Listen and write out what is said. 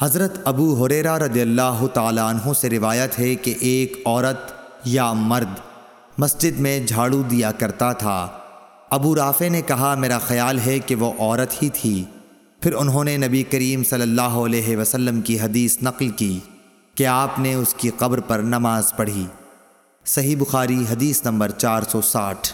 حضرت ابو حریرہ رضی اللہ تعالیٰ عنہ سے روایت ہے کہ ایک عورت یا مرد مسجد میں جھاڑو دیا کرتا تھا۔ ابو رافع نے کہا، میرا خیال ہے کہ وہ عورت ہی تھی۔ پھر انہوں نے نبی کریم صلی اللہ علیہ وسلم کی حدیث نقل کی کہ آپ نے اس کی قبر پر نماز پڑھی۔ صحیح بخاری حدیث نمبر چار سو ساٹھ۔